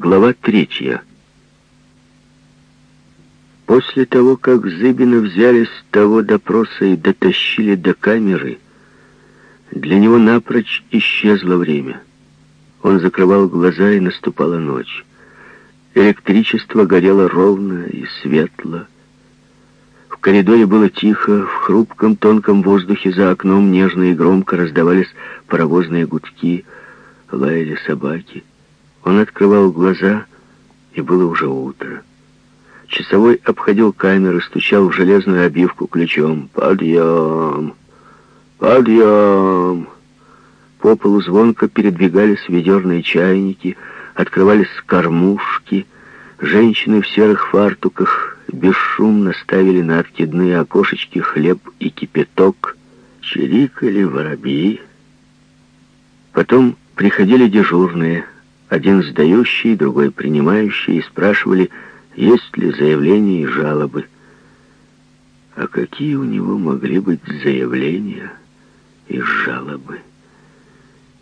Глава третья. После того, как Зыбина взяли с того допроса и дотащили до камеры, для него напрочь исчезло время. Он закрывал глаза, и наступала ночь. Электричество горело ровно и светло. В коридоре было тихо, в хрупком тонком воздухе за окном нежно и громко раздавались паровозные гудки, лаяли собаки. Он открывал глаза, и было уже утро. Часовой обходил камеры, стучал в железную обивку ключом. «Подъем! Подъем!» По полу звонко передвигались ведерные чайники, открывались кормушки. Женщины в серых фартуках бесшумно ставили на откидные окошечки хлеб и кипяток. Чирикали воробьи. Потом приходили дежурные, один сдающий, другой принимающий, и спрашивали, есть ли заявления и жалобы. А какие у него могли быть заявления и жалобы?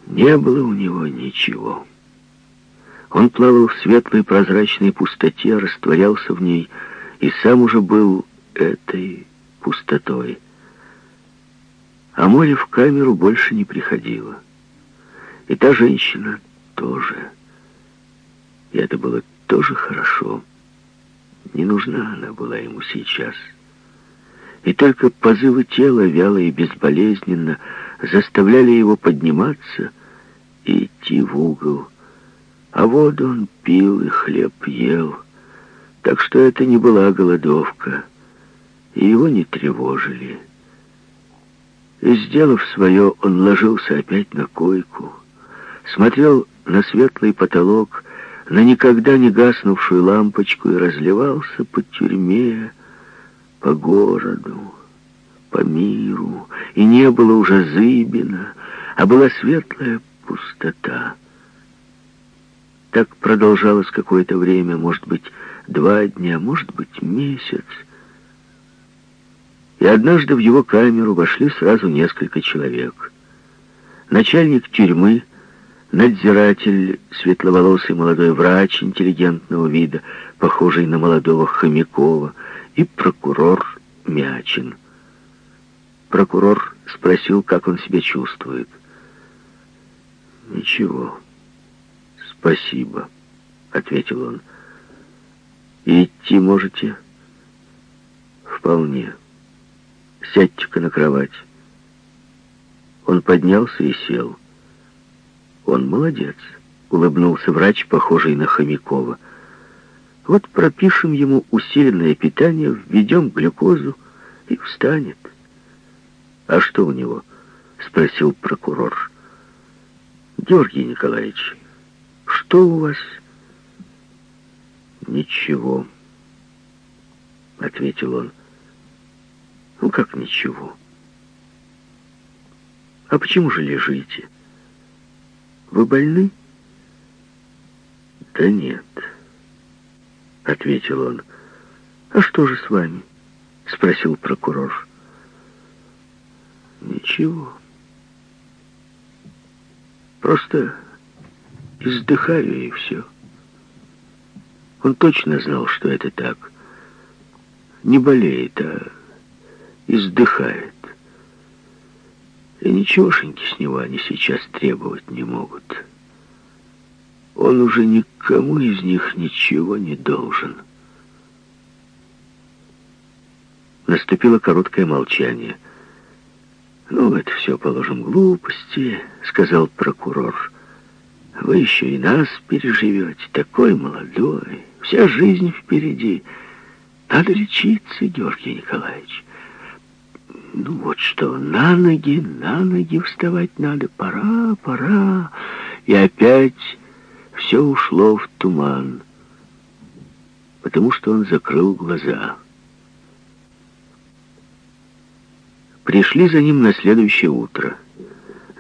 Не было у него ничего. Он плавал в светлой прозрачной пустоте, растворялся в ней, и сам уже был этой пустотой. А море в камеру больше не приходило. И та женщина тоже. И это было тоже хорошо. Не нужна она была ему сейчас. И только позывы тела, вяло и безболезненно, заставляли его подниматься и идти в угол. А воду он пил и хлеб ел, так что это не была голодовка, и его не тревожили. И, сделав свое, он ложился опять на койку, смотрел на светлый потолок, на никогда не гаснувшую лампочку и разливался по тюрьме, по городу, по миру. И не было уже Зыбина, а была светлая пустота. Так продолжалось какое-то время, может быть, два дня, может быть, месяц. И однажды в его камеру вошли сразу несколько человек. Начальник тюрьмы — надзиратель, светловолосый молодой врач интеллигентного вида, похожий на молодого Хомякова, и прокурор Мячин. Прокурор спросил, как он себя чувствует. «Ничего, спасибо», — ответил он. «И идти можете?» «Вполне. Сядьте-ка на кровать». Он поднялся и сел. Он молодец, улыбнулся врач, похожий на Хомякова. Вот пропишем ему усиленное питание, введем глюкозу и встанет. А что у него? Спросил прокурор. Георгий Николаевич, что у вас? Ничего, ответил он. Ну как ничего? А почему же лежите? Вы больны? Да нет, ответил он. А что же с вами? Спросил прокурор. Ничего. Просто издыхаю и все. Он точно знал, что это так. Не болеет, а издыхает. И ничегошеньки с него они сейчас требовать не могут. Он уже никому из них ничего не должен. Наступило короткое молчание. «Ну, это все, положим, глупости», — сказал прокурор. «Вы еще и нас переживете, такой молодой, вся жизнь впереди. Надо лечиться, Георгий Николаевич». Ну вот что, на ноги, на ноги вставать надо, пора, пора. И опять все ушло в туман, потому что он закрыл глаза. Пришли за ним на следующее утро.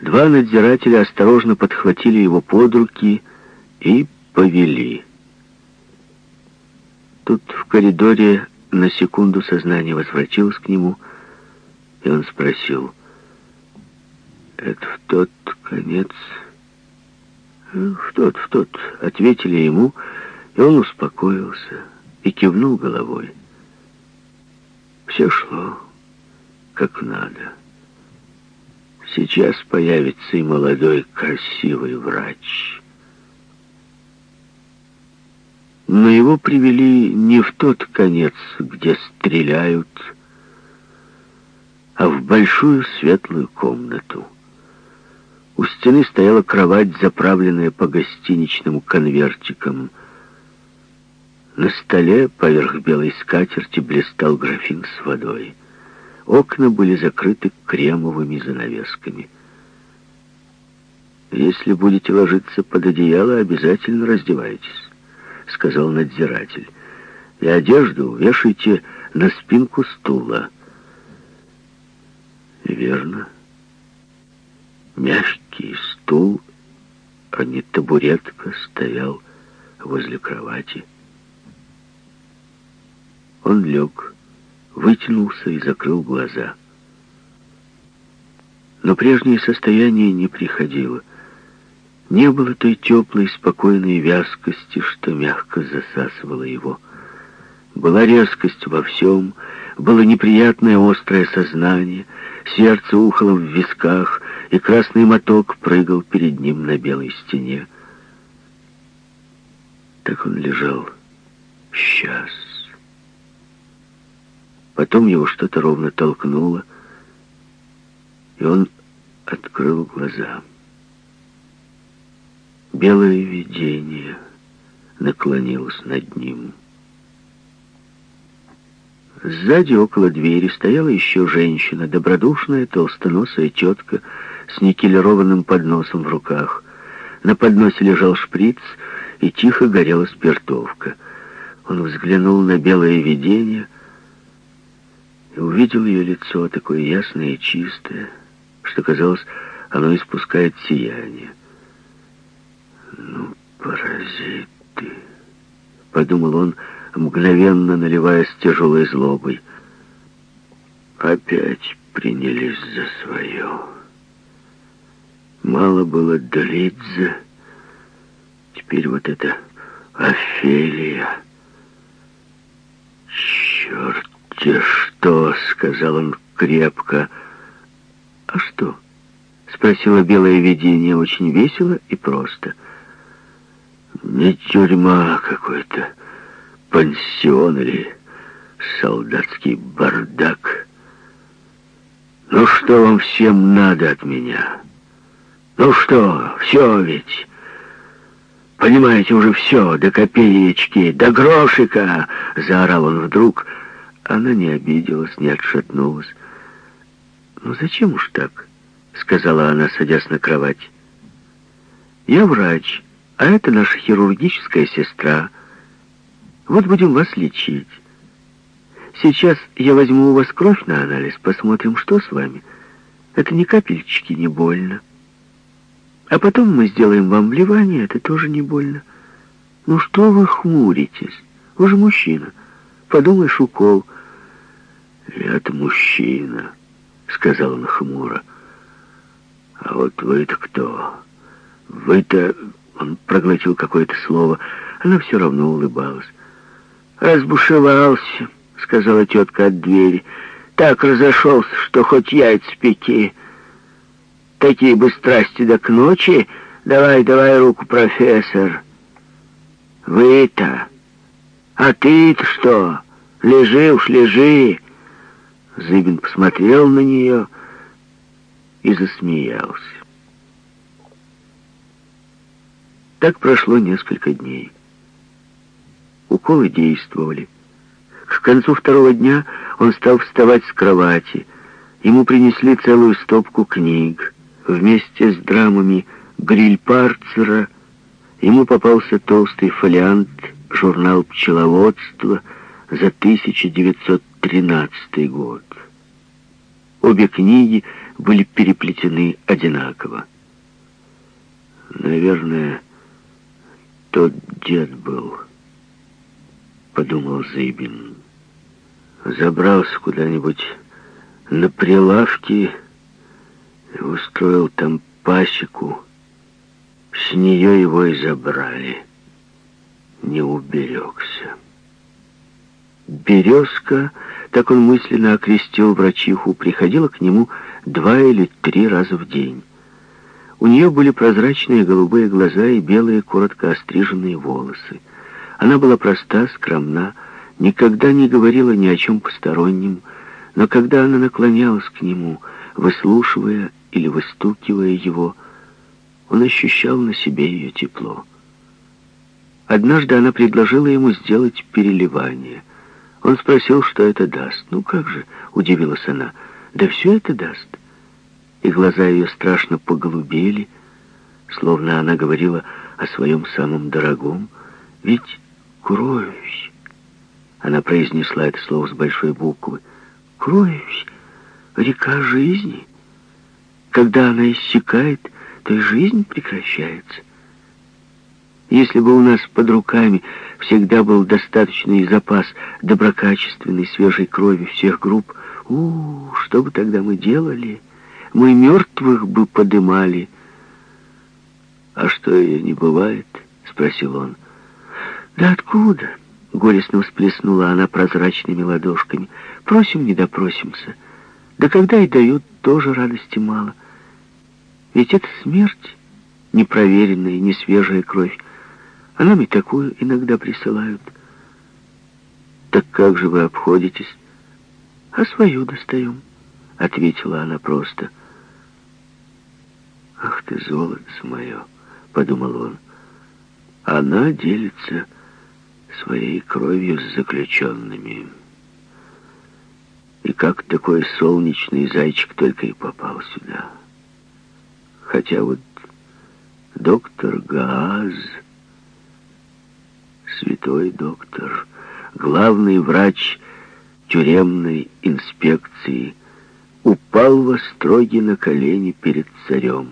Два надзирателя осторожно подхватили его под руки и повели. Тут в коридоре на секунду сознание возвратилось к нему, и он спросил, «Это в тот конец В тот, в тот ответили ему, и он успокоился и кивнул головой. Все шло как надо. Сейчас появится и молодой красивый врач. Но его привели не в тот конец, где стреляют, а в большую светлую комнату. У стены стояла кровать, заправленная по гостиничным конвертикам. На столе поверх белой скатерти блистал графин с водой. Окна были закрыты кремовыми занавесками. «Если будете ложиться под одеяло, обязательно раздевайтесь», — сказал надзиратель. «И одежду вешайте на спинку стула». «Верно. Мягкий стул, а не табуретка, стоял возле кровати». Он лег вытянулся и закрыл глаза. Но прежнее состояние не приходило. Не было той теплой, спокойной вязкости, что мягко засасывало его. Была резкость во всем, было неприятное острое сознание, сердце ухало в висках, и красный моток прыгал перед ним на белой стене. Так он лежал. Сейчас. Потом его что-то ровно толкнуло, и он открыл глаза. Белое видение наклонилось над ним. Сзади, около двери, стояла еще женщина, добродушная, толстоносая тетка с никелированным подносом в руках. На подносе лежал шприц, и тихо горела спиртовка. Он взглянул на белое видение — и увидел ее лицо, такое ясное и чистое, что, казалось, оно испускает сияние. «Ну, паразиты!» — подумал он, мгновенно наливаясь тяжелой злобой. «Опять принялись за свое. Мало было Долидзе, теперь вот это Офелия. Черт «Те что?» — сказал он крепко. «А что?» — спросила белое видение очень весело и просто. «Не тюрьма какой-то, пансион или солдатский бардак. Ну что вам всем надо от меня? Ну что, все ведь...» Понимаете, уже все, до копеечки, до грошика!» — заорал он вдруг, — она не обиделась, не отшатнулась. «Ну зачем уж так?» — сказала она, садясь на кровать. «Я врач, а это наша хирургическая сестра. Вот будем вас лечить. Сейчас я возьму у вас кровь на анализ, посмотрим, что с вами. Это ни капельчики не больно. А потом мы сделаем вам вливание, это тоже не больно. Ну что вы хмуритесь? Вы же мужчина. Подумаешь, укол — «Я-то мужчина», — сказал он хмуро. «А вот вы-то кто? Вы-то...» Он проглотил какое-то слово. Она все равно улыбалась. «Разбушевался», — сказала тетка от двери. «Так разошелся, что хоть яйца пеки. Такие бы страсти до к ночи. Давай, давай руку, профессор». «Вы-то? А ты-то что? Лежи уж, лежи». Зыбин посмотрел на нее и засмеялся. Так прошло несколько дней. Уколы действовали. К концу второго дня он стал вставать с кровати. Ему принесли целую стопку книг. Вместе с драмами Грильпарцера ему попался толстый фолиант журнал «Пчеловодство» за 1913 год. Обе книги были переплетены одинаково. Наверное, тот дед был, подумал Зыбин. Забрался куда-нибудь на прилавки и устроил там пасеку с нее его и забрали. Не уберегся. Березка, так он мысленно окрестил врачиху, приходила к нему два или три раза в день. У нее были прозрачные голубые глаза и белые коротко остриженные волосы. Она была проста, скромна, никогда не говорила ни о чем постороннем, но когда она наклонялась к нему, выслушивая или выстукивая его, он ощущал на себе ее тепло. Однажды она предложила ему сделать переливание. Он спросил, что это даст. «Ну как же?» — удивилась она. «Да все это даст». И глаза ее страшно поголубели, словно она говорила о своем самом дорогом. «Ведь кровь...» Она произнесла это слово с большой буквы. «Кровь — река жизни. Когда она иссякает, то и жизнь прекращается. Если бы у нас под руками всегда был достаточный запас доброкачественной свежей крови всех групп, у, что бы тогда мы делали? Мы мертвых бы подымали. А что ее не бывает? Спросил он. Да откуда? Горестно всплеснула она прозрачными ладошками. Просим, не допросимся. Да когда и дают, тоже радости мало. Ведь это смерть, непроверенная, не свежая кровь. А нам и такую иногда присылают. Так как же вы обходитесь? А свою достаем, ответила она просто. Ах ты, золото мое, подумал он. Она делится своей кровью с заключенными. И как такой солнечный зайчик только и попал сюда. Хотя вот доктор Гааз святой доктор, главный врач тюремной инспекции, упал во строги на колени перед царем.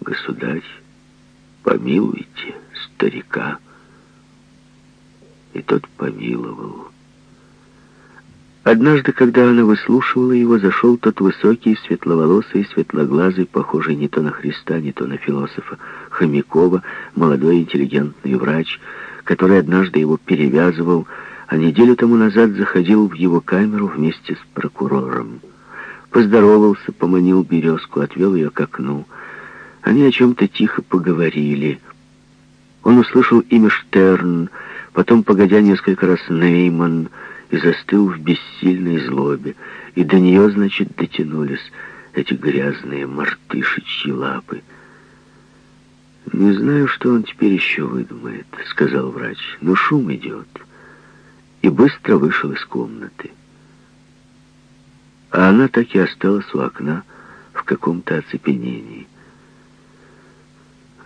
«Государь, помилуйте старика». И тот помиловал. Однажды, когда она выслушивала его, зашел тот высокий, светловолосый, светлоглазый, похожий не то на Христа, не то на философа, Хомякова, молодой интеллигентный врач, который однажды его перевязывал, а неделю тому назад заходил в его камеру вместе с прокурором. Поздоровался, поманил березку, отвел ее к окну. Они о чем-то тихо поговорили. Он услышал имя Штерн, потом, погодя несколько раз, Нейман — и застыл в бессильной злобе, и до нее, значит, дотянулись эти грязные мартышечьи лапы. «Не знаю, что он теперь еще выдумает», — сказал врач, — «но шум идет». И быстро вышел из комнаты. А она так и осталась у окна в каком-то оцепенении.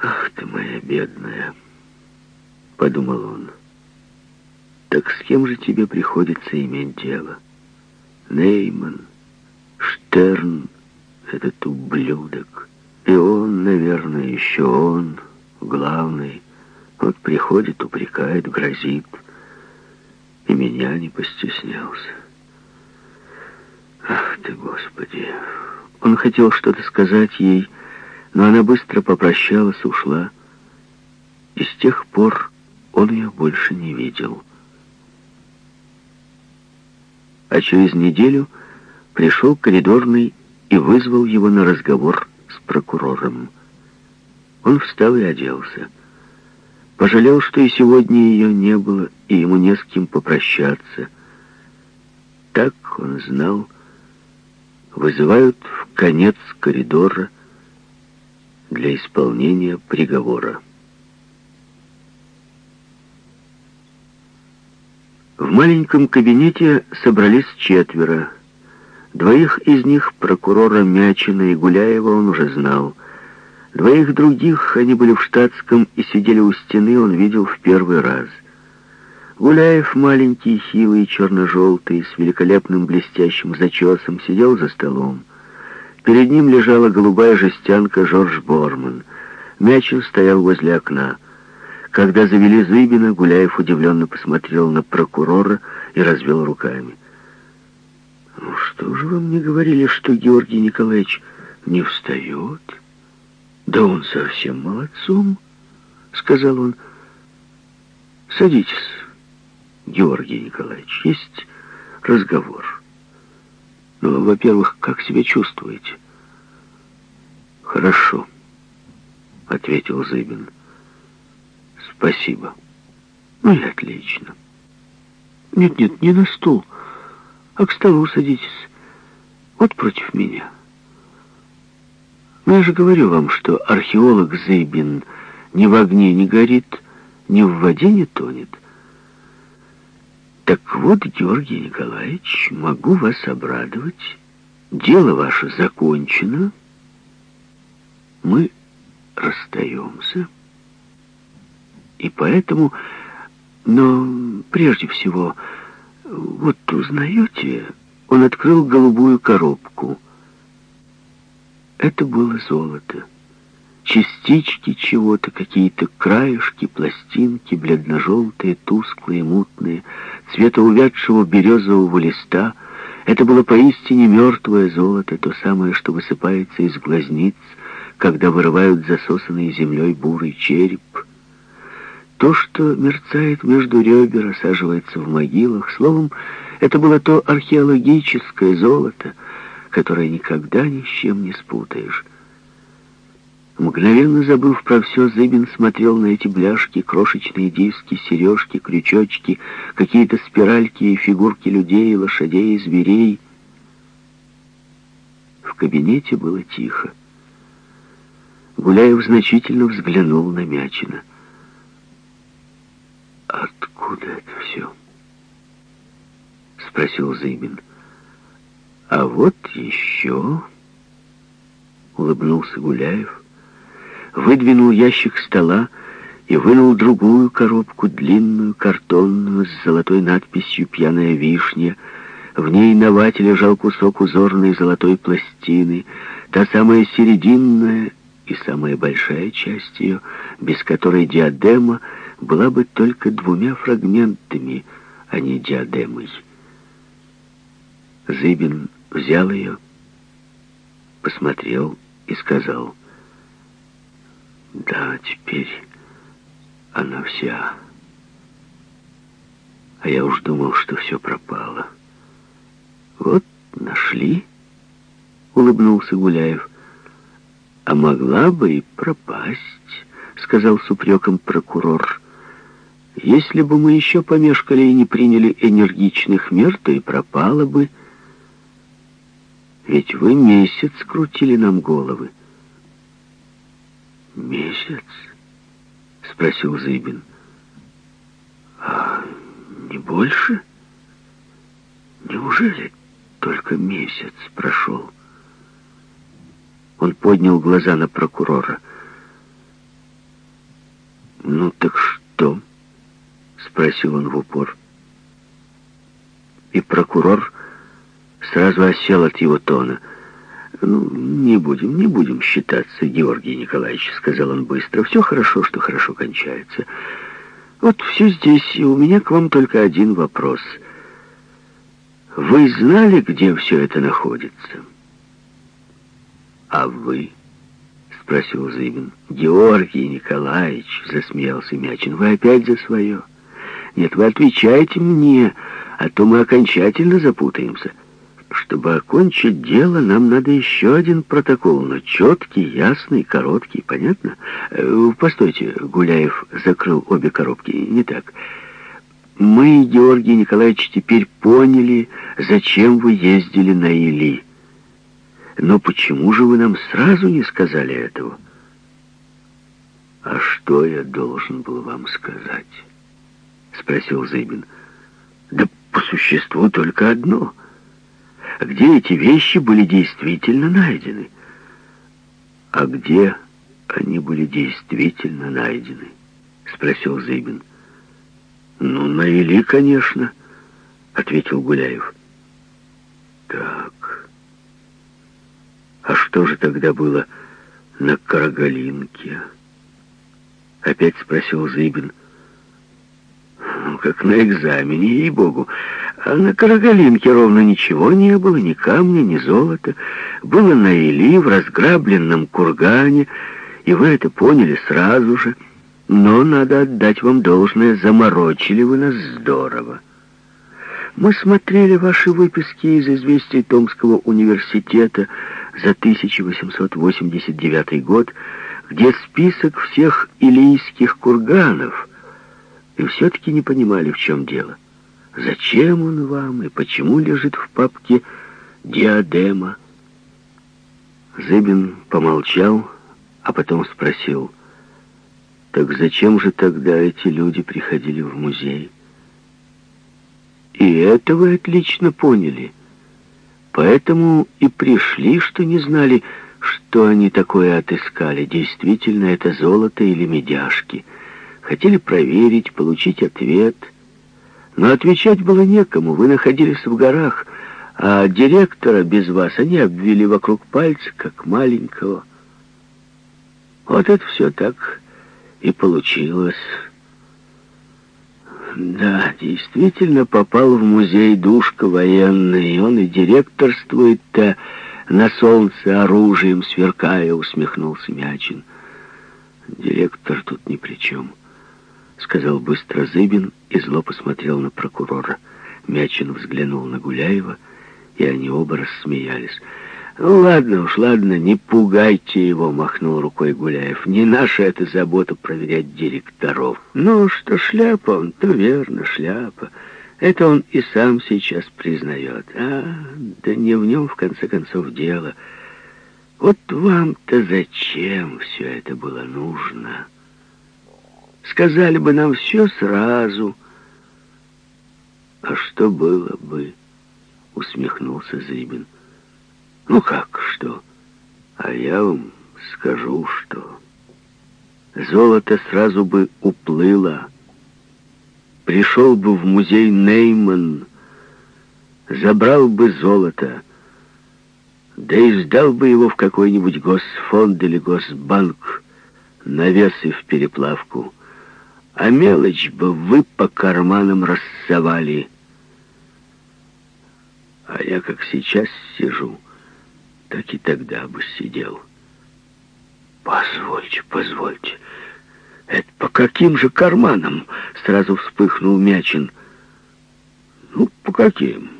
«Ах ты моя бедная!» — подумал он. Так с кем же тебе приходится иметь дело? Нейман, Штерн, этот ублюдок. И он, наверное, еще он, главный. Вот приходит, упрекает, грозит. И меня не постеснялся. Ах ты, Господи! Он хотел что-то сказать ей, но она быстро попрощалась, ушла. И с тех пор он ее больше не видел а через неделю пришел коридорный и вызвал его на разговор с прокурором. Он встал и оделся. Пожалел, что и сегодня ее не было, и ему не с кем попрощаться. Так он знал, вызывают в конец коридора для исполнения приговора. В маленьком кабинете собрались четверо. Двоих из них, прокурора Мячина и Гуляева, он уже знал. Двоих других, они были в штатском и сидели у стены, он видел в первый раз. Гуляев, маленький, хилый, черно-желтый, с великолепным блестящим зачесом, сидел за столом. Перед ним лежала голубая жестянка Жорж Борман. Мячин стоял возле окна. Когда завели Зыбина, Гуляев удивленно посмотрел на прокурора и развел руками. «Ну что же вы мне говорили, что Георгий Николаевич не встает?» «Да он совсем молодцом», — сказал он. «Садитесь, Георгий Николаевич, есть разговор. Ну, во-первых, как себя чувствуете?» «Хорошо», — ответил Зыбин. «Спасибо». «Ну и отлично». «Нет-нет, не на стул, а к столу садитесь. Вот против меня». Но я же говорю вам, что археолог Зыбин ни в огне не горит, ни в воде не тонет. Так вот, Георгий Николаевич, могу вас обрадовать. Дело ваше закончено. Мы расстаемся. И поэтому... Но прежде всего, вот узнаете, он открыл голубую коробку — это было золото. Частички чего-то, какие-то краешки, пластинки, бледно-желтые, тусклые, мутные, цвета увядшего березового листа. Это было поистине мертвое золото, то самое, что высыпается из глазниц, когда вырывают засосанный землей бурый череп. То, что мерцает между ребер, осаживается в могилах. Словом, это было то археологическое золото — которое никогда ни с чем не спутаешь. Мгновенно забыв про все, Зыбин смотрел на эти бляшки, крошечные диски, сережки, крючочки, какие-то спиральки и фигурки людей, лошадей и зверей. В кабинете было тихо. Гуляев значительно взглянул на Мячина. «Откуда это все?» — спросил Зыбин. А вот еще, улыбнулся Гуляев, выдвинул ящик стола и вынул другую коробку, длинную, картонную, с золотой надписью «Пьяная вишня». В ней на вате лежал кусок узорной золотой пластины, та самая серединная и самая большая часть ее, без которой диадема была бы только двумя фрагментами, а не диадемой. Зыбин взял ее, посмотрел и сказал, «Да, теперь она вся. А я уж думал, что все пропало». «Вот нашли», — улыбнулся Гуляев. «А могла бы и пропасть», — сказал с упреком прокурор. «Если бы мы еще помешкали и не приняли энергичных мер, то и пропала бы». Ведь вы месяц крутили нам головы. Месяц? Спросил Зыбин. А не больше? Неужели только месяц прошел? Он поднял глаза на прокурора. «Ну так что?» — спросил он в упор. И прокурор сразу осел от его тона. «Ну, не будем, не будем считаться, Георгий Николаевич», — сказал он быстро. «Все хорошо, что хорошо кончается. Вот все здесь, и у меня к вам только один вопрос. Вы знали, где все это находится?» «А вы?» — спросил Зыбин. «Георгий Николаевич», — засмеялся Мячин, — «вы опять за свое?» «Нет, вы отвечайте мне, а то мы окончательно запутаемся». Чтобы окончить дело, нам надо еще один протокол, но четкий, ясный, короткий, понятно? Э, постойте, Гуляев закрыл обе коробки, не так. Мы, Георгий Николаевич, теперь поняли, зачем вы ездили на Или. Но почему же вы нам сразу не сказали этого? А что я должен был вам сказать? Спросил Зыбин. Да по существу только одно — где эти вещи были действительно найдены. А где они были действительно найдены? Спросил Зыбин. Ну, на Или, конечно, ответил Гуляев. Так. А что же тогда было на Карагалинке? Опять спросил Зыбин. Ну, как на экзамене, ей-богу. А на Карагалинке ровно ничего не было, ни камня, ни золота. Было на Или, в разграбленном кургане, И вы это поняли сразу же. Но надо отдать вам должное, заморочили вы нас здорово. Мы смотрели ваши выписки из известий Томского университета за 1889 год, где список всех илийских курганов, и все-таки не понимали, в чем дело. Зачем он вам и почему лежит в папке «Диадема»? Зыбин помолчал, а потом спросил, «Так зачем же тогда эти люди приходили в музей?» «И это вы отлично поняли. Поэтому и пришли, что не знали, что они такое отыскали. Действительно, это золото или медяшки. Хотели проверить, получить ответ. Но отвечать было некому. Вы находились в горах, а директора без вас они обвели вокруг пальца, как маленького. Вот это все так и получилось. Да, действительно попал в музей душка военный, он и директорствует-то на солнце оружием сверкая, усмехнулся Мячин. Директор тут ни при чем, сказал быстро Зыбин и зло посмотрел на прокурора. Мячин взглянул на Гуляева, и они оба рассмеялись. «Ну, ладно уж, ладно, не пугайте его», — махнул рукой Гуляев. «Не наша это забота проверять директоров. Ну, что шляпа он, то верно, шляпа. Это он и сам сейчас признает. А, да не в нем, в конце концов, дело. Вот вам-то зачем все это было нужно? Сказали бы нам все сразу. А что было бы?» — усмехнулся Зыбин. Ну как что? А я вам скажу, что золото сразу бы уплыло. Пришел бы в музей Нейман, забрал бы золото, да и сдал бы его в какой-нибудь госфонд или госбанк на вес и в переплавку, а мелочь бы вы по карманам рассовали. А я как сейчас сижу, так и тогда бы сидел. Позвольте, позвольте. Это по каким же карманам? Сразу вспыхнул Мячин. Ну, по каким?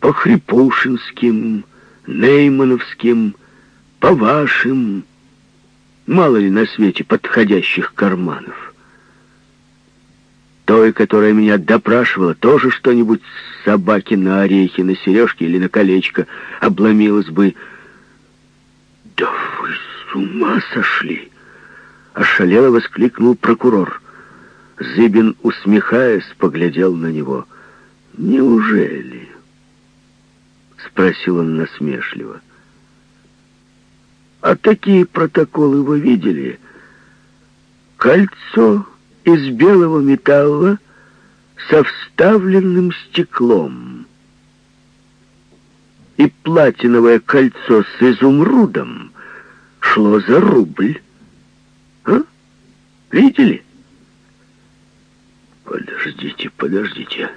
По Хрипушинским, Неймановским, по вашим. Мало ли на свете подходящих карманов. Той, которая меня допрашивала, тоже что-нибудь с собаки на орехи, на сережке или на колечко обломилось бы. «Да вы с ума сошли!» — ошалело воскликнул прокурор. Зыбин, усмехаясь, поглядел на него. «Неужели?» — спросил он насмешливо. «А такие протоколы вы видели? Кольцо...» из белого металла со вставленным стеклом. И платиновое кольцо с изумрудом шло за рубль. А? Видели? Подождите, подождите.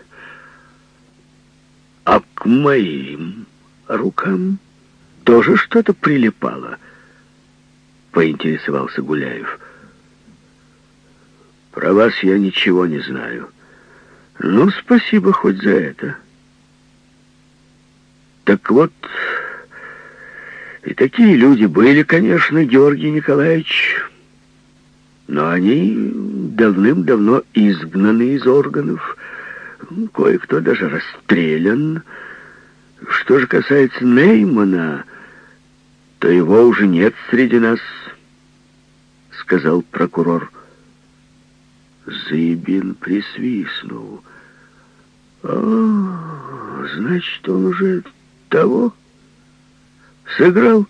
А к моим рукам тоже что-то прилипало? Поинтересовался Гуляев. Про вас я ничего не знаю. Ну, спасибо хоть за это. Так вот, и такие люди были, конечно, Георгий Николаевич, но они давным-давно изгнаны из органов, кое-кто даже расстрелян. Что же касается Неймана, то его уже нет среди нас, сказал прокурор. Зыбин присвистнул. «А, значит, он уже того сыграл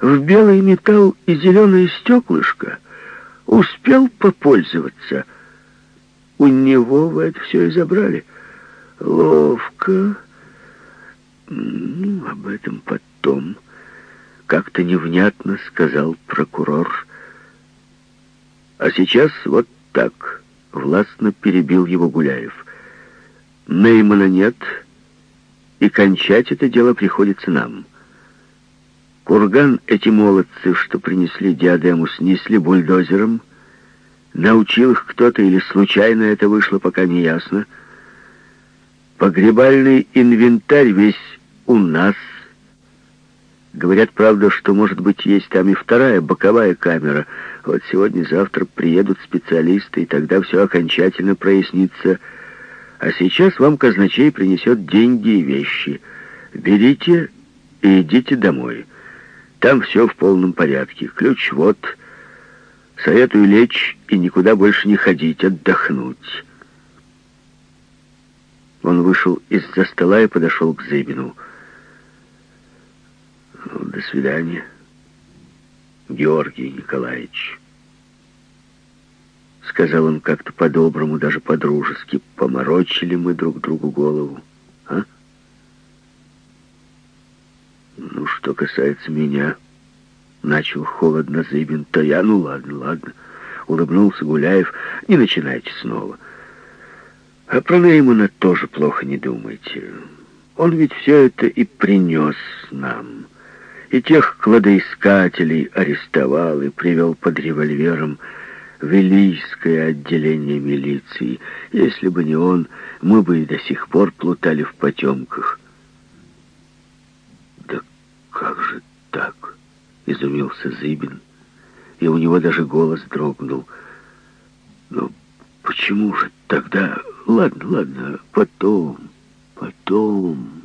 в белый металл и зеленое стеклышко, успел попользоваться. У него вы это все и забрали. Ловко. Ну, об этом потом. Как-то невнятно сказал прокурор. А сейчас вот так. Властно перебил его Гуляев. Неймана нет, и кончать это дело приходится нам. Курган эти молодцы, что принесли диадему, снесли бульдозером. Научил их кто-то или случайно это вышло, пока не ясно. Погребальный инвентарь весь у нас. Говорят, правда, что, может быть, есть там и вторая боковая камера. Вот сегодня-завтра приедут специалисты, и тогда все окончательно прояснится. А сейчас вам казначей принесет деньги и вещи. Берите и идите домой. Там все в полном порядке. Ключ вот. Советую лечь и никуда больше не ходить, отдохнуть. Он вышел из-за стола и подошел к Зыбину. «До свидания, Георгий Николаевич», — сказал он как-то по-доброму, даже по-дружески. «Поморочили мы друг другу голову, а?» «Ну, что касается меня...» Начал холодно Зыбин, то я, ну ладно, ладно. Улыбнулся Гуляев. Не начинайте снова. А про Неймана тоже плохо не думайте. Он ведь все это и принес нам. И тех кладоискателей арестовал и привел под револьвером в Илийское отделение милиции. Если бы не он, мы бы и до сих пор плутали в потемках. Да как же так? Изумился Зыбин, и у него даже голос дрогнул. Но почему же тогда... Ладно, ладно, потом, потом...